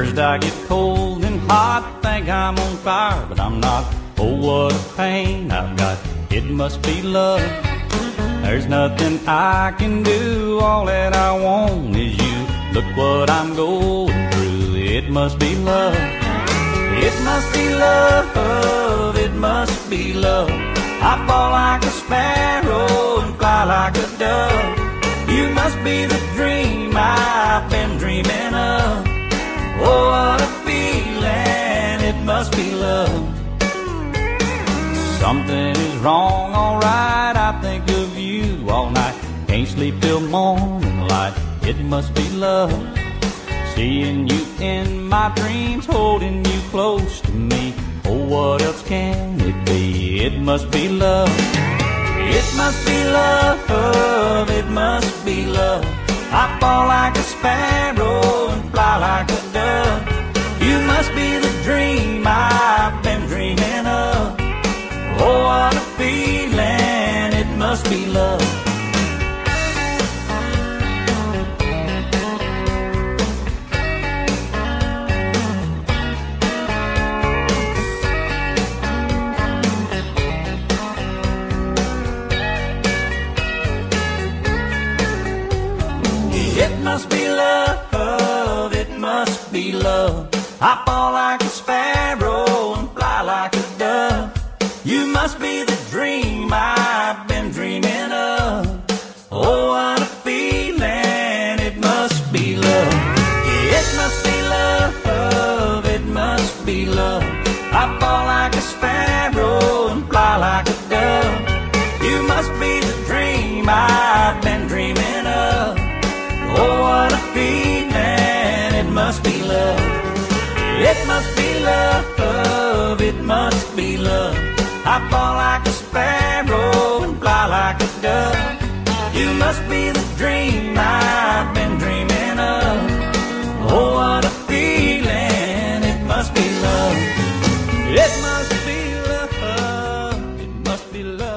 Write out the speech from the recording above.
First I get cold and hot, think I'm on fire, but I'm not. Oh, what a pain I've got. It must be love. There's nothing I can do. All that I want is you. Look what I'm going through. It must be love. It must be love. It must be love. I fall like a sparrow and fly like a dove. You must be the dream I've been dreaming Something is wrong, alright. I think of you all night. Can't sleep till morning light. It must be love. Seeing you in my dreams, holding you close to me. Oh, what else can it be? It must be love. It must be love. It must be love. I fall like a sparrow and fly like a dove. You must be the must be love. It must be love, it must be love. I fall like a sparrow and fly like a dove. You must be the dream I've like a dove. You must be the dream I've been dreaming of. Oh, what a feeling, it must be love. It must be love, it must be love. I fall like a sparrow and fly like a dove. You must be the dream I've been dreaming of. Oh, what a feeling, it must be love. It must love.